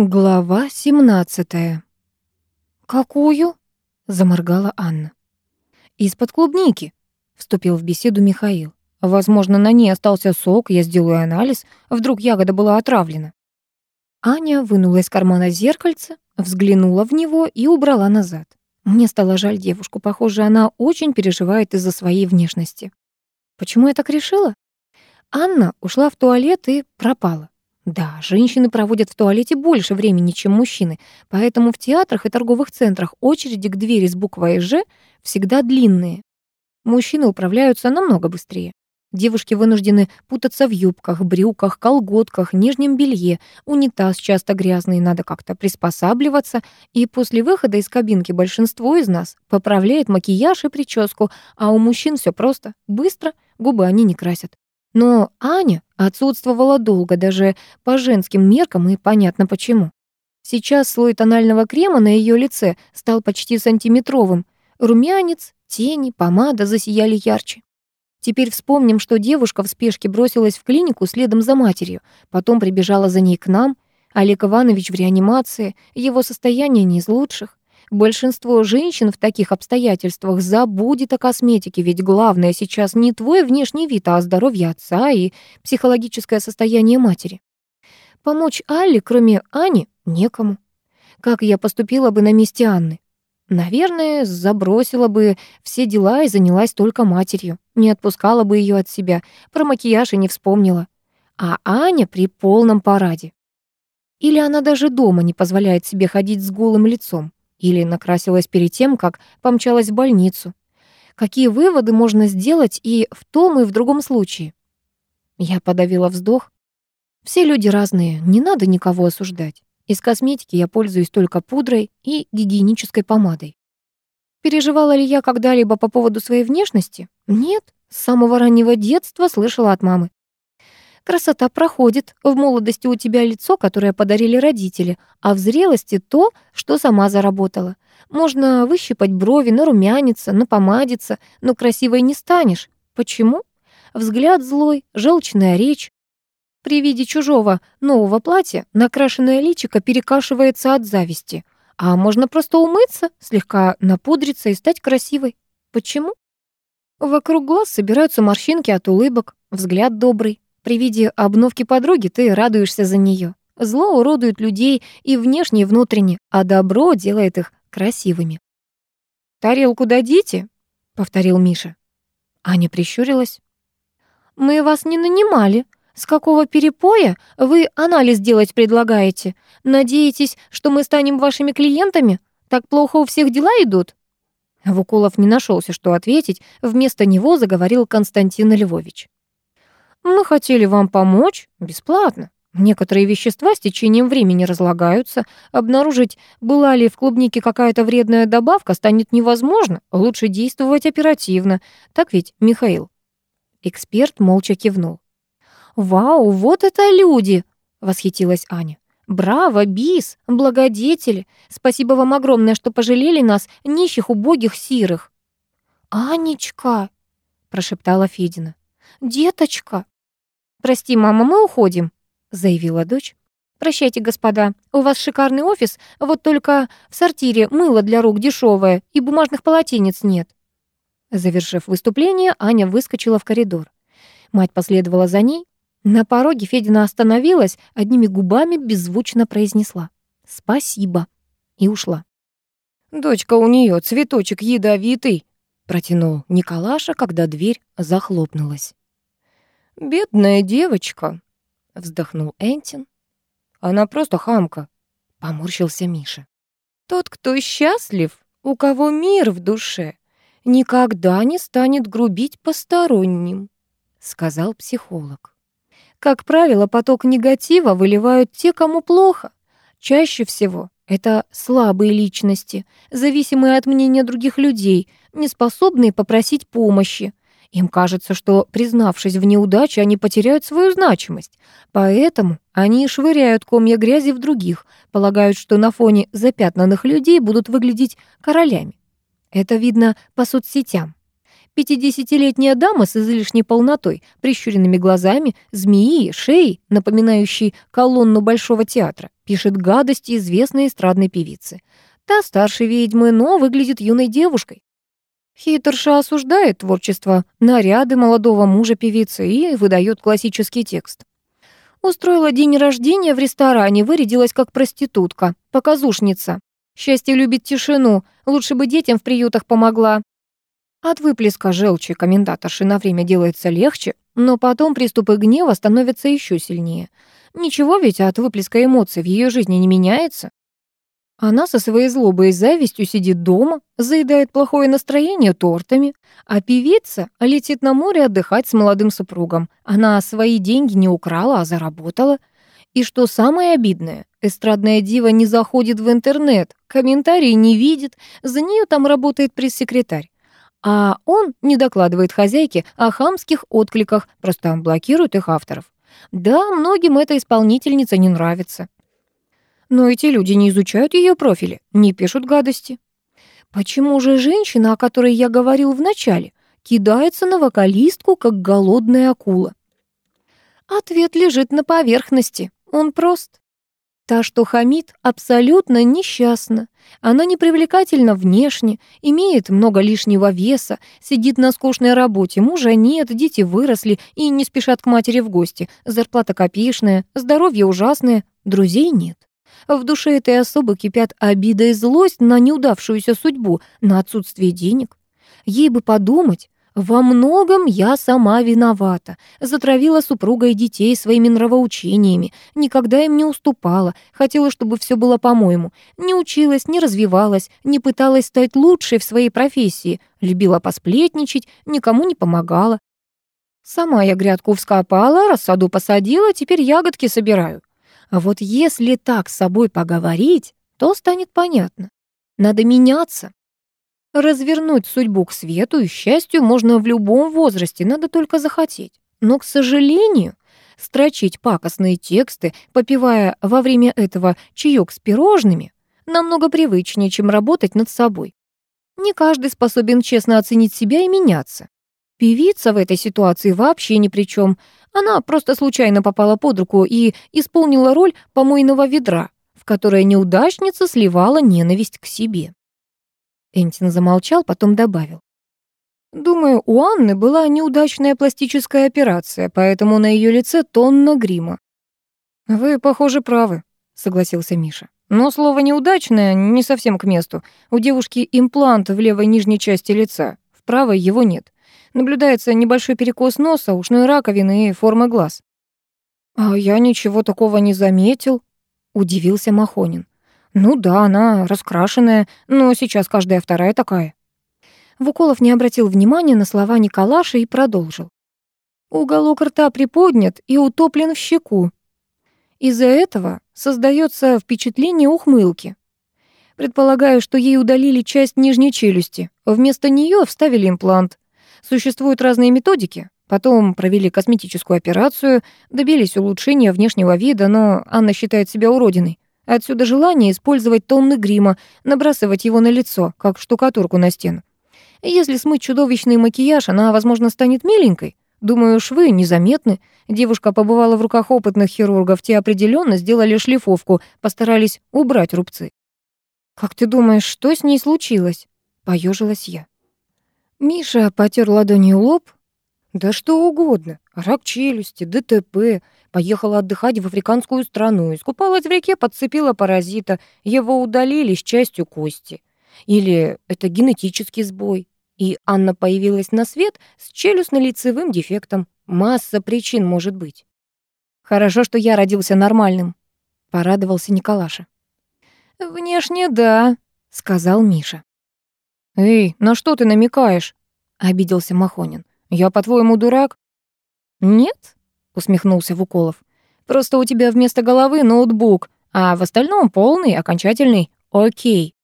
Глава 17. «Какую?» — заморгала Анна. «Из-под клубники», — вступил в беседу Михаил. «Возможно, на ней остался сок, я сделаю анализ, вдруг ягода была отравлена». Аня вынула из кармана зеркальце, взглянула в него и убрала назад. Мне стало жаль девушку, похоже, она очень переживает из-за своей внешности. Почему я так решила? Анна ушла в туалет и пропала. Да, женщины проводят в туалете больше времени, чем мужчины, поэтому в театрах и торговых центрах очереди к двери с буквой «Ж» всегда длинные. Мужчины управляются намного быстрее. Девушки вынуждены путаться в юбках, брюках, колготках, нижнем белье. Унитаз часто грязный, надо как-то приспосабливаться. И после выхода из кабинки большинство из нас поправляет макияж и прическу, а у мужчин все просто, быстро, губы они не красят. Но Аня отсутствовала долго, даже по женским меркам, и понятно почему. Сейчас слой тонального крема на ее лице стал почти сантиметровым. Румянец, тени, помада засияли ярче. Теперь вспомним, что девушка в спешке бросилась в клинику следом за матерью, потом прибежала за ней к нам. Олег Иванович в реанимации, его состояние не из лучших. Большинство женщин в таких обстоятельствах забудет о косметике, ведь главное сейчас не твой внешний вид, а здоровье отца и психологическое состояние матери. Помочь Алле, кроме Ани, некому. Как я поступила бы на месте Анны? Наверное, забросила бы все дела и занялась только матерью. Не отпускала бы ее от себя, про макияж и не вспомнила. А Аня при полном параде. Или она даже дома не позволяет себе ходить с голым лицом. Или накрасилась перед тем, как помчалась в больницу. Какие выводы можно сделать и в том, и в другом случае? Я подавила вздох. Все люди разные, не надо никого осуждать. Из косметики я пользуюсь только пудрой и гигиенической помадой. Переживала ли я когда-либо по поводу своей внешности? Нет, с самого раннего детства слышала от мамы. Красота проходит. В молодости у тебя лицо, которое подарили родители, а в зрелости то, что сама заработала. Можно выщипать брови, нарумяниться, напомадиться, но красивой не станешь. Почему? Взгляд злой, желчная речь. При виде чужого нового платья накрашенное личико перекашивается от зависти. А можно просто умыться, слегка напудриться и стать красивой. Почему? Вокруг глаз собираются морщинки от улыбок, взгляд добрый. При виде обновки подруги ты радуешься за нее. Зло уродует людей и внешне, и внутренне, а добро делает их красивыми. «Тарелку дадите?» — повторил Миша. Аня прищурилась. «Мы вас не нанимали. С какого перепоя вы анализ делать предлагаете? Надеетесь, что мы станем вашими клиентами? Так плохо у всех дела идут?» Вукулов не нашелся, что ответить. Вместо него заговорил Константин Львович. Мы хотели вам помочь бесплатно. Некоторые вещества с течением времени разлагаются. Обнаружить, была ли в клубнике какая-то вредная добавка, станет невозможно. Лучше действовать оперативно. Так ведь, Михаил?» Эксперт молча кивнул. «Вау, вот это люди!» — восхитилась Аня. «Браво, бис, благодетели! Спасибо вам огромное, что пожалели нас, нищих, убогих, сирых!» «Анечка!» — прошептала Федина. «Деточка!» «Прости, мама, мы уходим», — заявила дочь. «Прощайте, господа, у вас шикарный офис, вот только в сортире мыло для рук дешевое и бумажных полотенец нет». Завершив выступление, Аня выскочила в коридор. Мать последовала за ней. На пороге Федина остановилась, одними губами беззвучно произнесла «Спасибо» и ушла. «Дочка у нее цветочек ядовитый», — протянул Николаша, когда дверь захлопнулась. «Бедная девочка», — вздохнул Энтин. «Она просто хамка», — поморщился Миша. «Тот, кто счастлив, у кого мир в душе, никогда не станет грубить посторонним», — сказал психолог. Как правило, поток негатива выливают те, кому плохо. Чаще всего это слабые личности, зависимые от мнения других людей, неспособные попросить помощи, им кажется, что, признавшись в неудаче, они потеряют свою значимость. Поэтому они швыряют комья грязи в других, полагают, что на фоне запятнанных людей будут выглядеть королями. Это видно по соцсетям. Пятидесятилетняя дама с излишней полнотой, прищуренными глазами, змеи, шеей, напоминающей колонну Большого театра, пишет гадости известной эстрадной певицы. Та старше ведьмы, но выглядит юной девушкой. Хитерша осуждает творчество, наряды молодого мужа певицы и выдает классический текст. Устроила день рождения в ресторане, вырядилась как проститутка, показушница. Счастье любит тишину, лучше бы детям в приютах помогла. От выплеска желчи комментаторши на время делается легче, но потом приступы гнева становятся еще сильнее. Ничего ведь от выплеска эмоций в ее жизни не меняется. Она со своей злобой и завистью сидит дома, заедает плохое настроение тортами, а певица летит на море отдыхать с молодым супругом. Она свои деньги не украла, а заработала. И что самое обидное, эстрадная дива не заходит в интернет, комментарии не видит, за нее там работает пресс-секретарь. А он не докладывает хозяйке о хамских откликах, просто блокирует их авторов. Да, многим эта исполнительница не нравится. Но эти люди не изучают ее профили, не пишут гадости. Почему же женщина, о которой я говорил в начале, кидается на вокалистку, как голодная акула? Ответ лежит на поверхности. Он прост. Та, что хамит, абсолютно несчастна. Она непривлекательна внешне, имеет много лишнего веса, сидит на скучной работе, мужа нет, дети выросли и не спешат к матери в гости, зарплата копеечная, здоровье ужасное, друзей нет. В душе этой особы кипят обида и злость на неудавшуюся судьбу, на отсутствие денег. Ей бы подумать, во многом я сама виновата. Затравила супруга и детей своими нравоучениями, никогда им не уступала, хотела, чтобы все было по-моему. Не училась, не развивалась, не пыталась стать лучшей в своей профессии, любила посплетничать, никому не помогала. Сама я грядку вскопала, рассаду посадила, теперь ягодки собираю. А вот если так с собой поговорить, то станет понятно. Надо меняться. Развернуть судьбу к свету и счастью можно в любом возрасте, надо только захотеть. Но, к сожалению, строчить пакостные тексты, попивая во время этого чаек с пирожными, намного привычнее, чем работать над собой. Не каждый способен честно оценить себя и меняться. Певица в этой ситуации вообще ни при чем. Она просто случайно попала под руку и исполнила роль помойного ведра, в которое неудачница сливала ненависть к себе. Энтин замолчал, потом добавил. Думаю, у Анны была неудачная пластическая операция, поэтому на ее лице тонна грима. Вы, похоже, правы, согласился Миша. Но слово неудачное не совсем к месту. У девушки имплант в левой нижней части лица, в правой его нет. Наблюдается небольшой перекос носа, ушной раковины и формы глаз. «А я ничего такого не заметил», — удивился Махонин. «Ну да, она раскрашенная, но сейчас каждая вторая такая». Вуколов не обратил внимания на слова Николаша и продолжил. Уголок рта приподнят и утоплен в щеку. Из-за этого создается впечатление ухмылки. Предполагаю, что ей удалили часть нижней челюсти. Вместо нее вставили имплант. Существуют разные методики. Потом провели косметическую операцию, добились улучшения внешнего вида, но Анна считает себя уродиной. Отсюда желание использовать тонны грима, набрасывать его на лицо, как штукатурку на стену. Если смыть чудовищный макияж, она, возможно, станет миленькой. Думаю, швы незаметны. Девушка побывала в руках опытных хирургов, те определенно сделали шлифовку, постарались убрать рубцы. «Как ты думаешь, что с ней случилось?» — поежилась я. Миша потер ладонью лоб. Да что угодно. Рак челюсти, ДТП. Поехала отдыхать в африканскую страну. Искупалась в реке, подцепила паразита. Его удалили с частью кости. Или это генетический сбой. И Анна появилась на свет с челюстно-лицевым дефектом. Масса причин может быть. Хорошо, что я родился нормальным, порадовался Николаша. Внешне да, сказал Миша. «Эй, на что ты намекаешь?» — обиделся Махонин. «Я, по-твоему, дурак?» «Нет», — усмехнулся Вуколов. «Просто у тебя вместо головы ноутбук, а в остальном полный, окончательный окей».